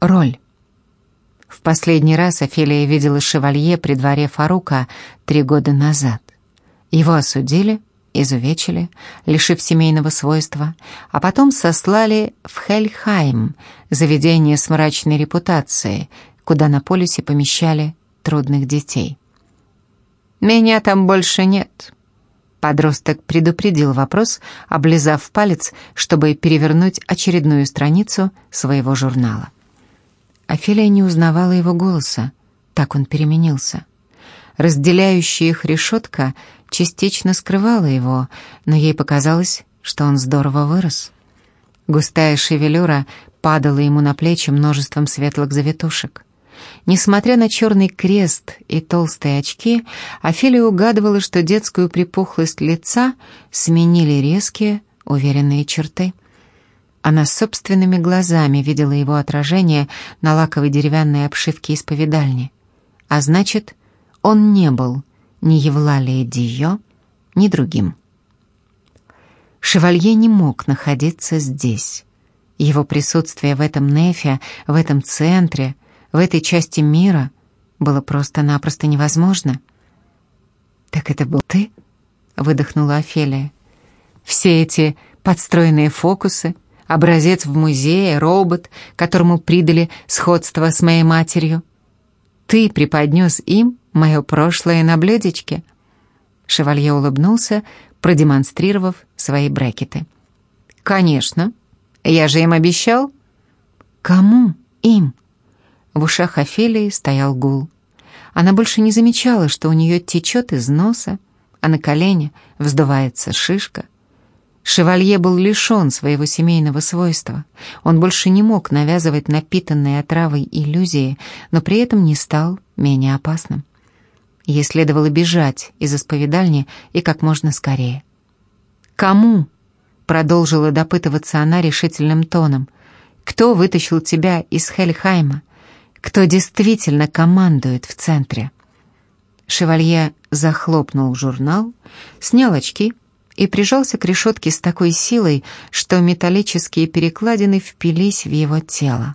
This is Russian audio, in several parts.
Роль. В последний раз Офелия видела шевалье при дворе Фарука три года назад. Его осудили, изувечили, лишив семейного свойства, а потом сослали в Хельхайм, заведение с мрачной репутацией, куда на полюсе помещали трудных детей. «Меня там больше нет», Подросток предупредил вопрос, облизав палец, чтобы перевернуть очередную страницу своего журнала. Офелия не узнавала его голоса, так он переменился. Разделяющая их решетка частично скрывала его, но ей показалось, что он здорово вырос. Густая шевелюра падала ему на плечи множеством светлых завитушек. Несмотря на черный крест и толстые очки, Офелия угадывала, что детскую припухлость лица сменили резкие, уверенные черты. Она собственными глазами видела его отражение на лаковой деревянной обшивке исповедальни. А значит, он не был ни Евлалией Дио, ни другим. Шевалье не мог находиться здесь. Его присутствие в этом нефе, в этом центре — в этой части мира было просто-напросто невозможно. «Так это был ты?» — выдохнула Офелия. «Все эти подстроенные фокусы, образец в музее, робот, которому придали сходство с моей матерью. Ты преподнес им мое прошлое на блюдечке?» Шевалье улыбнулся, продемонстрировав свои брекеты. «Конечно. Я же им обещал». «Кому им?» В ушах Офелии стоял гул. Она больше не замечала, что у нее течет из носа, а на колене вздувается шишка. Шевалье был лишен своего семейного свойства. Он больше не мог навязывать напитанные отравой иллюзии, но при этом не стал менее опасным. Ей следовало бежать из исповедальни и как можно скорее. «Кому?» — продолжила допытываться она решительным тоном. «Кто вытащил тебя из Хельхайма? кто действительно командует в центре. Шевалье захлопнул журнал, снял очки и прижался к решетке с такой силой, что металлические перекладины впились в его тело.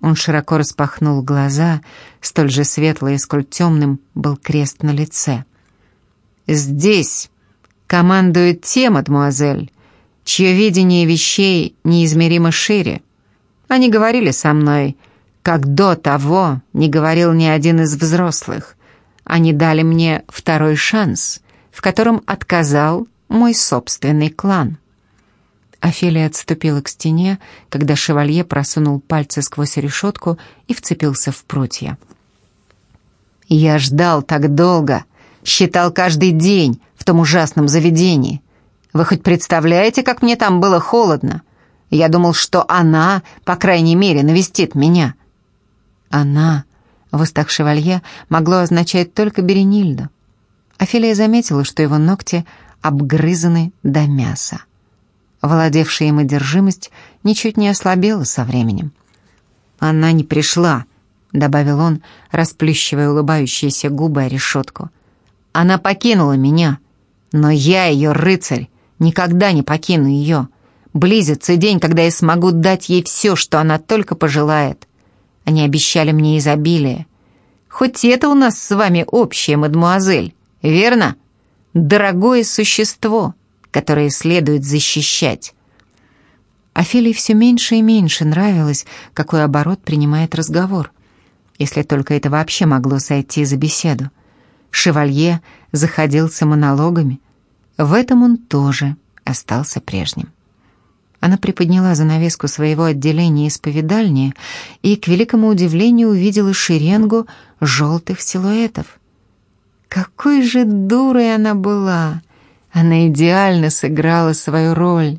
Он широко распахнул глаза, столь же светлые, сколь темным был крест на лице. «Здесь командуют те, мадемуазель, чье видение вещей неизмеримо шире. Они говорили со мной, как до того не говорил ни один из взрослых. Они дали мне второй шанс, в котором отказал мой собственный клан. Офелия отступила к стене, когда шевалье просунул пальцы сквозь решетку и вцепился в прутья. «Я ждал так долго, считал каждый день в том ужасном заведении. Вы хоть представляете, как мне там было холодно? Я думал, что она, по крайней мере, навестит меня». Она в устах шевалье могло означать только Беренильду. Офелия заметила, что его ногти обгрызаны до мяса. Владевшая им одержимость ничуть не ослабела со временем. «Она не пришла», — добавил он, расплющивая улыбающиеся губы о решетку. «Она покинула меня, но я, ее рыцарь, никогда не покину ее. Близится день, когда я смогу дать ей все, что она только пожелает. Они обещали мне изобилие. Хоть это у нас с вами общее, мадмуазель, верно? Дорогое существо, которое следует защищать. Офелии все меньше и меньше нравилось, какой оборот принимает разговор. Если только это вообще могло сойти за беседу. Шевалье заходился монологами. В этом он тоже остался прежним. Она приподняла занавеску своего отделения исповедальни и, к великому удивлению, увидела шеренгу желтых силуэтов. Какой же дурой она была! Она идеально сыграла свою роль.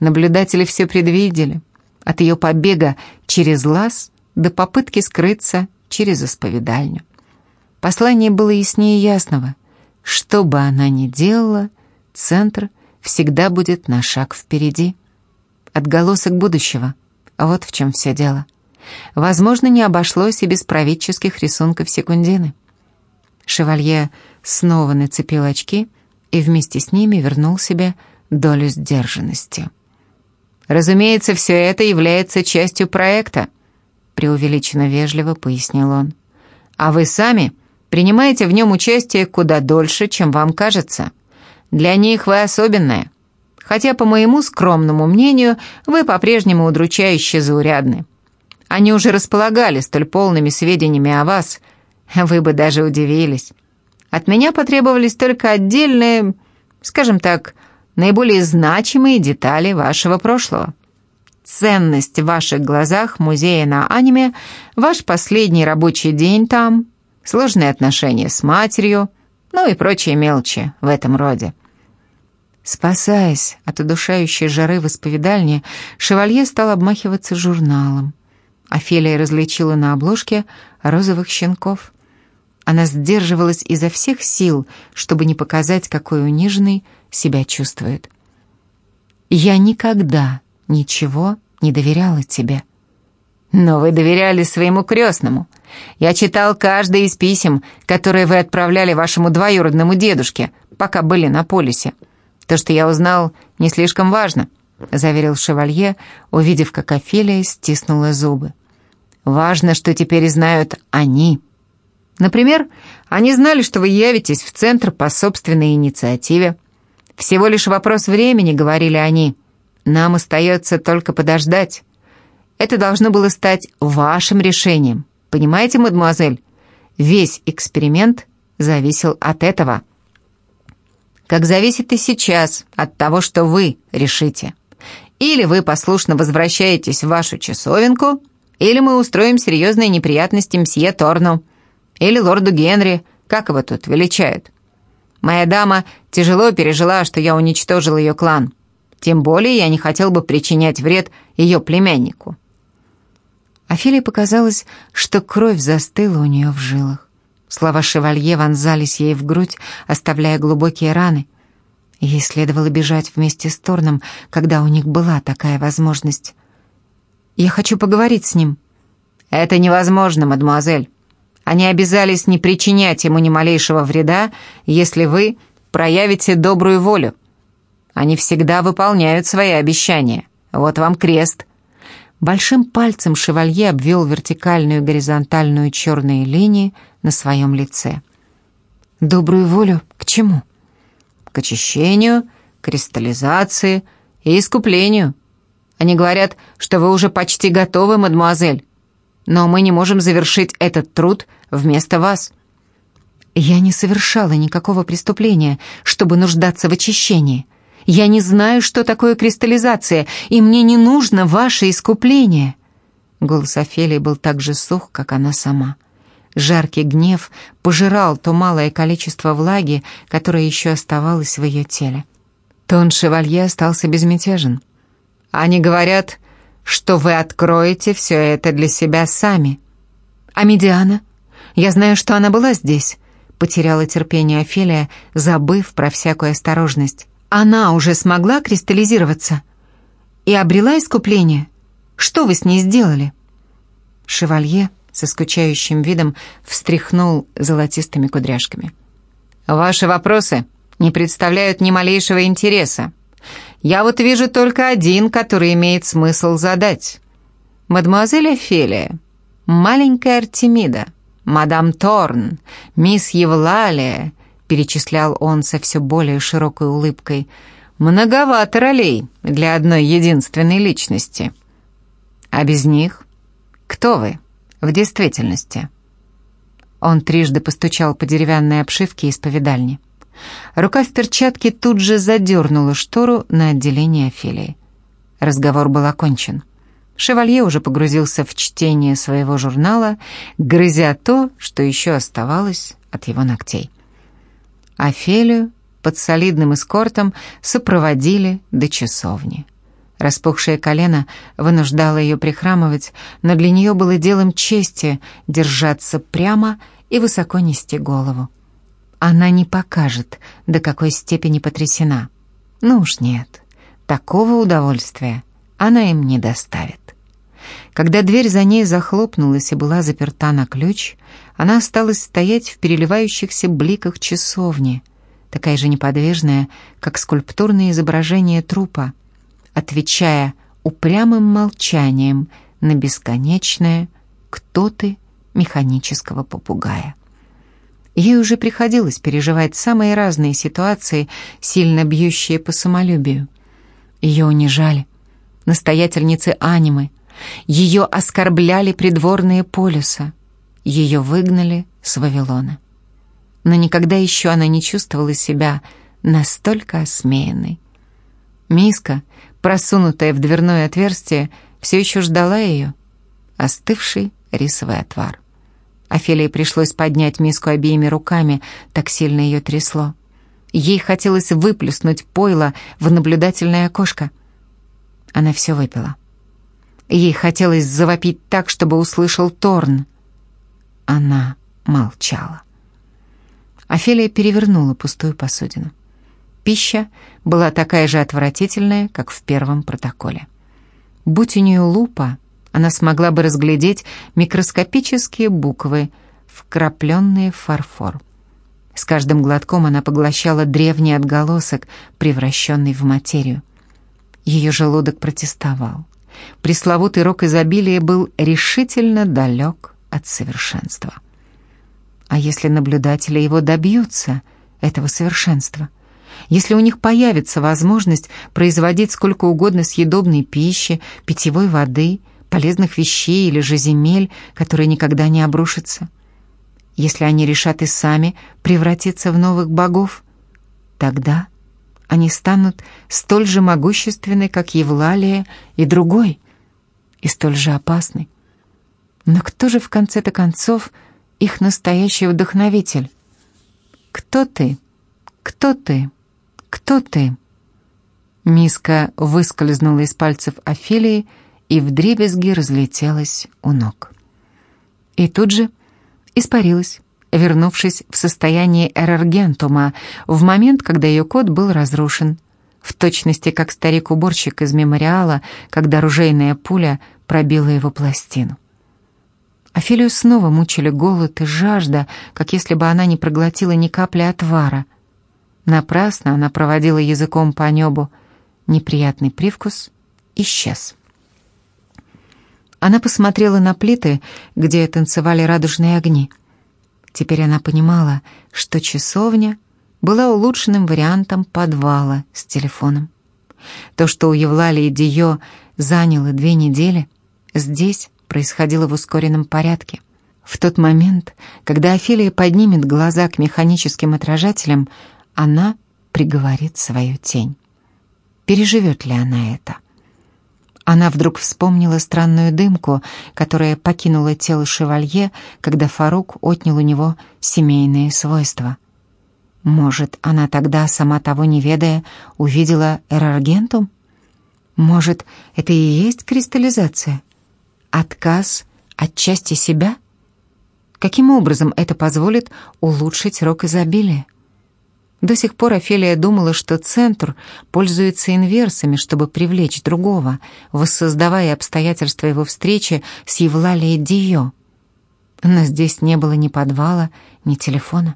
Наблюдатели все предвидели. От ее побега через лаз до попытки скрыться через исповедальню. Послание было яснее ясного. Что бы она ни делала, центр всегда будет на шаг впереди отголосок будущего. Вот в чем все дело. Возможно, не обошлось и без правительских рисунков секундины. Шевалье снова нацепил очки и вместе с ними вернул себе долю сдержанности. Разумеется, все это является частью проекта. преувеличенно вежливо пояснил он. «А вы сами принимаете в нем участие куда дольше, чем вам кажется. Для них вы особенная, хотя, по моему скромному мнению, вы по-прежнему удручающе заурядны. Они уже располагали столь полными сведениями о вас, вы бы даже удивились. От меня потребовались только отдельные, скажем так, наиболее значимые детали вашего прошлого. Ценность в ваших глазах музея на аниме, ваш последний рабочий день там, сложные отношения с матерью, ну и прочие мелочи в этом роде. Спасаясь от удушающей жары в исповедальне, шевалье стал обмахиваться журналом. Офелия различила на обложке розовых щенков. Она сдерживалась изо всех сил, чтобы не показать, какой униженной себя чувствует. «Я никогда ничего не доверяла тебе». «Но вы доверяли своему крестному. Я читал каждое из писем, которые вы отправляли вашему двоюродному дедушке, пока были на полюсе. То, что я узнал, не слишком важно», — заверил шевалье, увидев, как Офелия стиснула зубы. «Важно, что теперь знают они». Например, они знали, что вы явитесь в центр по собственной инициативе. Всего лишь вопрос времени, говорили они. Нам остается только подождать. Это должно было стать вашим решением. Понимаете, мадемуазель? Весь эксперимент зависел от этого. Как зависит и сейчас от того, что вы решите. Или вы послушно возвращаетесь в вашу часовенку, или мы устроим серьезные неприятности мсье Торну. Или лорду Генри, как его тут величают. Моя дама тяжело пережила, что я уничтожил ее клан. Тем более я не хотел бы причинять вред ее племяннику». Афилии показалось, что кровь застыла у нее в жилах. Слова шевалье вонзались ей в грудь, оставляя глубокие раны. Ей следовало бежать вместе с Торном, когда у них была такая возможность. «Я хочу поговорить с ним». «Это невозможно, мадемуазель. Они обязались не причинять ему ни малейшего вреда, если вы проявите добрую волю. Они всегда выполняют свои обещания. Вот вам крест». Большим пальцем шевалье обвел вертикальную и горизонтальную черные линии на своем лице. «Добрую волю к чему?» «К очищению, кристаллизации и искуплению. Они говорят, что вы уже почти готовы, мадемуазель но мы не можем завершить этот труд вместо вас». «Я не совершала никакого преступления, чтобы нуждаться в очищении. Я не знаю, что такое кристаллизация, и мне не нужно ваше искупление». Голос Офелии был так же сух, как она сама. Жаркий гнев пожирал то малое количество влаги, которое еще оставалось в ее теле. Тон шевалье остался безмятежен. «Они говорят, что вы откроете все это для себя сами. А Медиана? Я знаю, что она была здесь. Потеряла терпение Офелия, забыв про всякую осторожность. Она уже смогла кристаллизироваться и обрела искупление. Что вы с ней сделали? Шевалье со скучающим видом встряхнул золотистыми кудряшками. «Ваши вопросы не представляют ни малейшего интереса. Я вот вижу только один, который имеет смысл задать. Мадемуазель Офелия, маленькая Артемида, мадам Торн, мисс Евлалия, перечислял он со все более широкой улыбкой, многовато ролей для одной единственной личности. А без них кто вы в действительности? Он трижды постучал по деревянной обшивке исповедальни. Рука в перчатке тут же задернула штору на отделение Офелии. Разговор был окончен. Шевалье уже погрузился в чтение своего журнала, грызя то, что еще оставалось от его ногтей. Офелию под солидным эскортом сопроводили до часовни. Распухшее колено вынуждало ее прихрамывать, но для нее было делом чести держаться прямо и высоко нести голову. Она не покажет, до какой степени потрясена. Ну уж нет, такого удовольствия она им не доставит. Когда дверь за ней захлопнулась и была заперта на ключ, она осталась стоять в переливающихся бликах часовни, такая же неподвижная, как скульптурное изображение трупа, отвечая упрямым молчанием на бесконечное «Кто ты?» механического попугая. Ей уже приходилось переживать самые разные ситуации, сильно бьющие по самолюбию. Ее унижали, настоятельницы анимы, ее оскорбляли придворные полюса, ее выгнали с Вавилона. Но никогда еще она не чувствовала себя настолько осмеянной. Миска, просунутая в дверное отверстие, все еще ждала ее, остывший рисовый отвар. Офелии пришлось поднять миску обеими руками, так сильно ее трясло. Ей хотелось выплюснуть пойло в наблюдательное окошко. Она все выпила. Ей хотелось завопить так, чтобы услышал Торн. Она молчала. Офелия перевернула пустую посудину. Пища была такая же отвратительная, как в первом протоколе. Будь у нее лупа, она смогла бы разглядеть микроскопические буквы, вкрапленные в фарфор. С каждым глотком она поглощала древний отголосок, превращенный в материю. Ее желудок протестовал. Пресловутый рок изобилия был решительно далек от совершенства. А если наблюдатели его добьются, этого совершенства? Если у них появится возможность производить сколько угодно съедобной пищи, питьевой воды, полезных вещей или же земель, которые никогда не обрушатся? Если они решат и сами превратиться в новых богов, тогда они станут столь же могущественны, как Евлалия и другой, и столь же опасны. Но кто же в конце-то концов их настоящий вдохновитель? Кто ты? Кто ты? Кто ты? Миска выскользнула из пальцев Офелии и вдребезги разлетелась у ног. И тут же испарилась, вернувшись в состояние эраргентума в момент, когда ее код был разрушен, в точности как старик-уборщик из мемориала, когда ружейная пуля пробила его пластину. Офелию снова мучили голод и жажда, как если бы она не проглотила ни капли отвара. Напрасно она проводила языком по небу. Неприятный привкус исчез. Она посмотрела на плиты, где танцевали радужные огни. Теперь она понимала, что часовня была улучшенным вариантом подвала с телефоном. То, что у Евлалии Дио заняло две недели, здесь происходило в ускоренном порядке. В тот момент, когда Офелия поднимет глаза к механическим отражателям, она приговорит свою тень. Переживет ли она это? Она вдруг вспомнила странную дымку, которая покинула тело шевалье, когда Фарук отнял у него семейные свойства. Может, она тогда, сама того не ведая, увидела эраргентум? Может, это и есть кристаллизация? Отказ от части себя? Каким образом это позволит улучшить рок изобилия? До сих пор Офелия думала, что центр пользуется инверсами, чтобы привлечь другого, воссоздавая обстоятельства его встречи с Евлалией Дио. Но здесь не было ни подвала, ни телефона.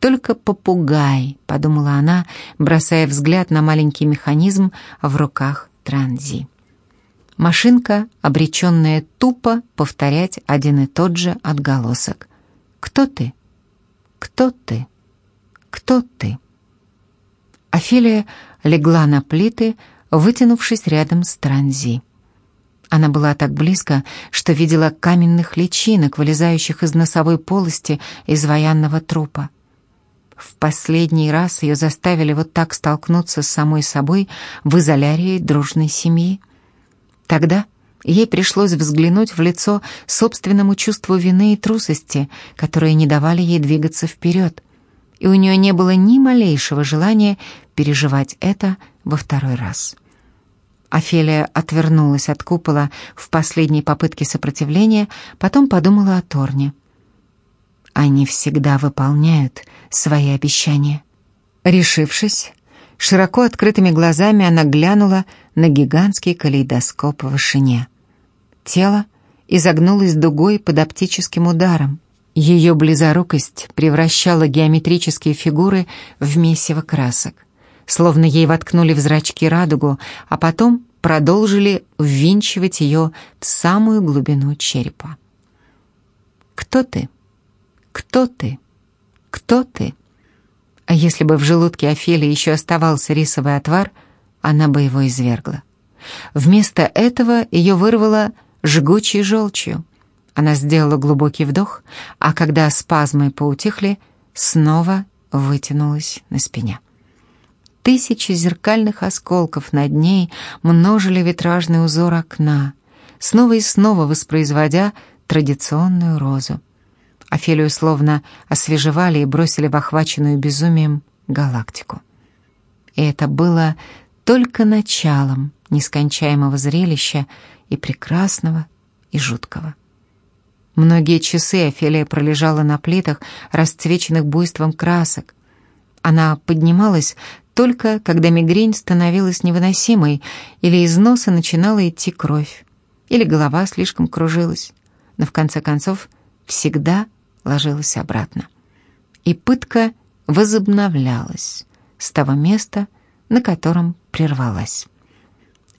«Только попугай», — подумала она, бросая взгляд на маленький механизм в руках Транзи. Машинка, обреченная тупо повторять один и тот же отголосок. «Кто ты? Кто ты?» «Кто ты?» Офелия легла на плиты, вытянувшись рядом с Транзи. Она была так близко, что видела каменных личинок, вылезающих из носовой полости изваянного трупа. В последний раз ее заставили вот так столкнуться с самой собой в изолярии дружной семьи. Тогда ей пришлось взглянуть в лицо собственному чувству вины и трусости, которые не давали ей двигаться вперед и у нее не было ни малейшего желания переживать это во второй раз. Офелия отвернулась от купола в последней попытке сопротивления, потом подумала о Торне. Они всегда выполняют свои обещания. Решившись, широко открытыми глазами она глянула на гигантский калейдоскоп в вышине. Тело изогнулось дугой под оптическим ударом. Ее близорукость превращала геометрические фигуры в месиво красок, словно ей воткнули в зрачки радугу, а потом продолжили ввинчивать ее в самую глубину черепа. Кто ты? Кто ты? Кто ты? А если бы в желудке Офелии еще оставался рисовый отвар, она бы его извергла. Вместо этого ее вырвало жгучей желчью. Она сделала глубокий вдох, а когда спазмы поутихли, снова вытянулась на спине. Тысячи зеркальных осколков над ней множили витражный узор окна, снова и снова воспроизводя традиционную розу. Офелию словно освежевали и бросили в охваченную безумием галактику. И это было только началом нескончаемого зрелища и прекрасного, и жуткого. Многие часы Офелия пролежала на плитах, расцвеченных буйством красок. Она поднималась только когда мигрень становилась невыносимой, или из носа начинала идти кровь, или голова слишком кружилась, но в конце концов всегда ложилась обратно. И пытка возобновлялась с того места, на котором прервалась.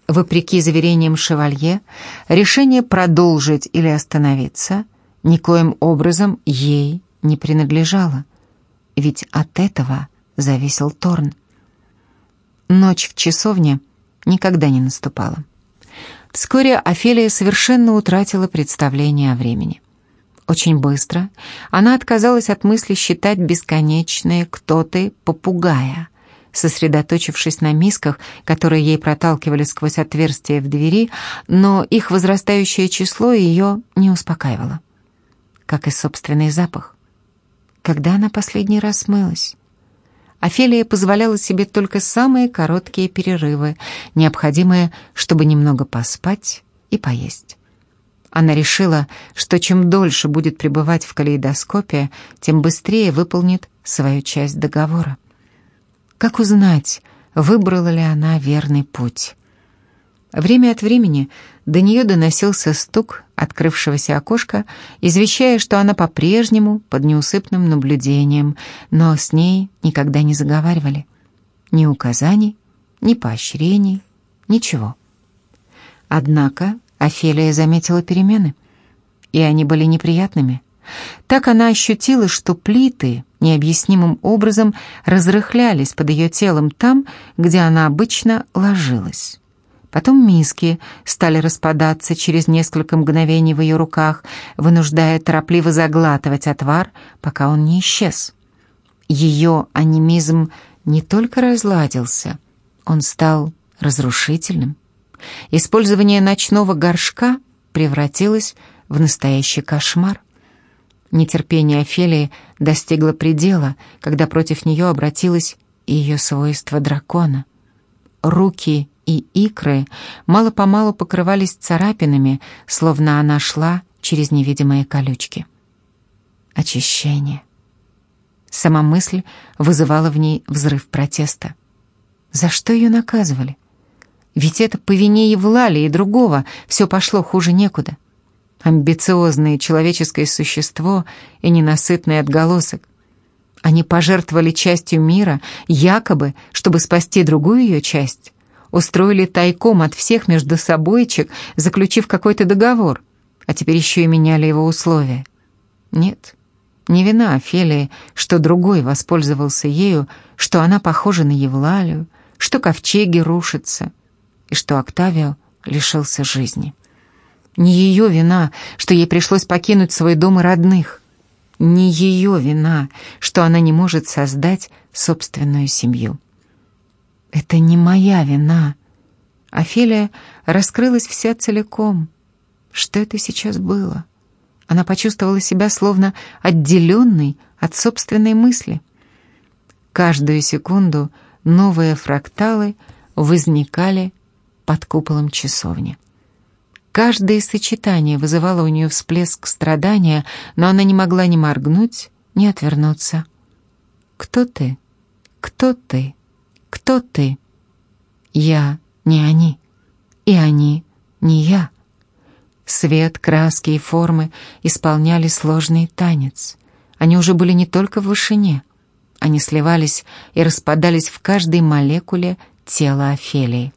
Вопреки заверениям шевалье, решение продолжить или остановиться никоим образом ей не принадлежало, ведь от этого зависел Торн. Ночь в часовне никогда не наступала. Вскоре Офелия совершенно утратила представление о времени. Очень быстро она отказалась от мысли считать бесконечные «кто ты» попугая, сосредоточившись на мисках, которые ей проталкивали сквозь отверстия в двери, но их возрастающее число ее не успокаивало. Как и собственный запах. Когда она последний раз мылась? Офелия позволяла себе только самые короткие перерывы, необходимые, чтобы немного поспать и поесть. Она решила, что чем дольше будет пребывать в калейдоскопе, тем быстрее выполнит свою часть договора. Как узнать, выбрала ли она верный путь? Время от времени до нее доносился стук открывшегося окошка, извещая, что она по-прежнему под неусыпным наблюдением, но с ней никогда не заговаривали. Ни указаний, ни поощрений, ничего. Однако Офелия заметила перемены, и они были неприятными. Так она ощутила, что плиты необъяснимым образом разрыхлялись под ее телом там, где она обычно ложилась. Потом миски стали распадаться через несколько мгновений в ее руках, вынуждая торопливо заглатывать отвар, пока он не исчез. Ее анимизм не только разладился, он стал разрушительным. Использование ночного горшка превратилось в настоящий кошмар. Нетерпение Офелии достигло предела, когда против нее обратилось ее свойство дракона. Руки и икры мало-помалу покрывались царапинами, словно она шла через невидимые колючки. Очищение. Сама мысль вызывала в ней взрыв протеста. За что ее наказывали? Ведь это по вине Евлали и другого все пошло хуже некуда. Амбициозное человеческое существо и ненасытный отголосок. Они пожертвовали частью мира, якобы, чтобы спасти другую ее часть устроили тайком от всех между собойчик, заключив какой-то договор, а теперь еще и меняли его условия. Нет, не вина Офелии, что другой воспользовался ею, что она похожа на Евлалию, что ковчеги рушатся, и что Октавио лишился жизни. Не ее вина, что ей пришлось покинуть свой дом и родных. Не ее вина, что она не может создать собственную семью. Это не моя вина. Офелия раскрылась вся целиком. Что это сейчас было? Она почувствовала себя словно отделенной от собственной мысли. Каждую секунду новые фракталы возникали под куполом часовни. Каждое сочетание вызывало у нее всплеск страдания, но она не могла ни моргнуть, ни отвернуться. «Кто ты? Кто ты?» Кто ты? Я не они, и они не я. Свет, краски и формы исполняли сложный танец. Они уже были не только в вышине. Они сливались и распадались в каждой молекуле тела Офелии.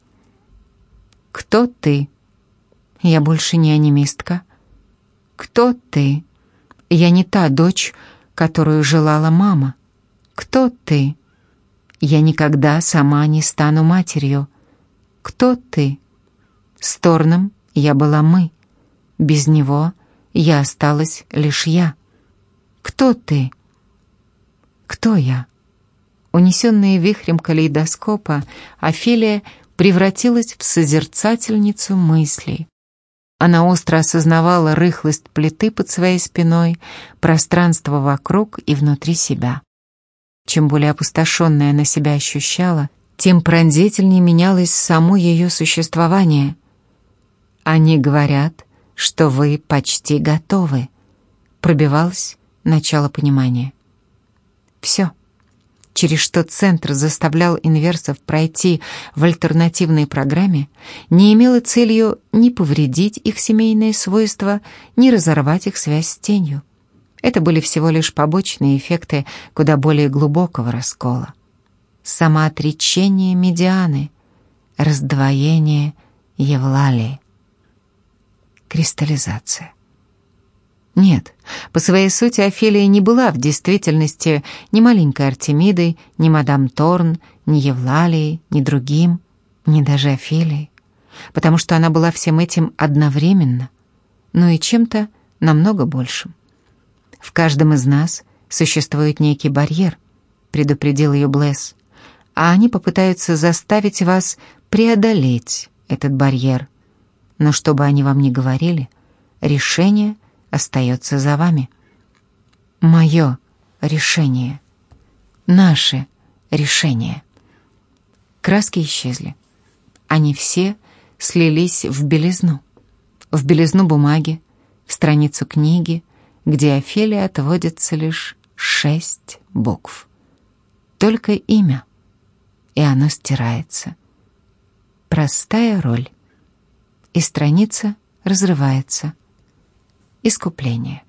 «Кто ты?» «Я больше не анимистка». «Кто ты?» Я не та дочь, которую желала мама. Кто ты? Я никогда сама не стану матерью. Кто ты? С Торном я была мы. Без него я осталась лишь я. Кто ты? Кто я? Унесенная вихрем калейдоскопа, Офелия превратилась в созерцательницу мыслей. Она остро осознавала рыхлость плиты под своей спиной, пространство вокруг и внутри себя. Чем более опустошенная она себя ощущала, тем пронзительнее менялось само ее существование. Они говорят, что вы почти готовы. Пробивалось начало понимания. Все через что Центр заставлял инверсов пройти в альтернативной программе, не имело целью ни повредить их семейные свойства, ни разорвать их связь с тенью. Это были всего лишь побочные эффекты куда более глубокого раскола. Самоотречение медианы, раздвоение Евлалии, кристаллизация. Нет, по своей сути Офелия не была в действительности ни маленькой Артемидой, ни мадам Торн, ни Евлалией, ни другим, ни даже Офелией, потому что она была всем этим одновременно, но и чем-то намного большим. В каждом из нас существует некий барьер, предупредил ее Блесс, а они попытаются заставить вас преодолеть этот барьер. Но что бы они вам ни говорили, решение остается за вами. Мое решение. Наше решение. Краски исчезли. Они все слились в белизну. В белизну бумаги, в страницу книги, где Офелия отводится лишь шесть букв. Только имя, и оно стирается. Простая роль. И страница разрывается искупление.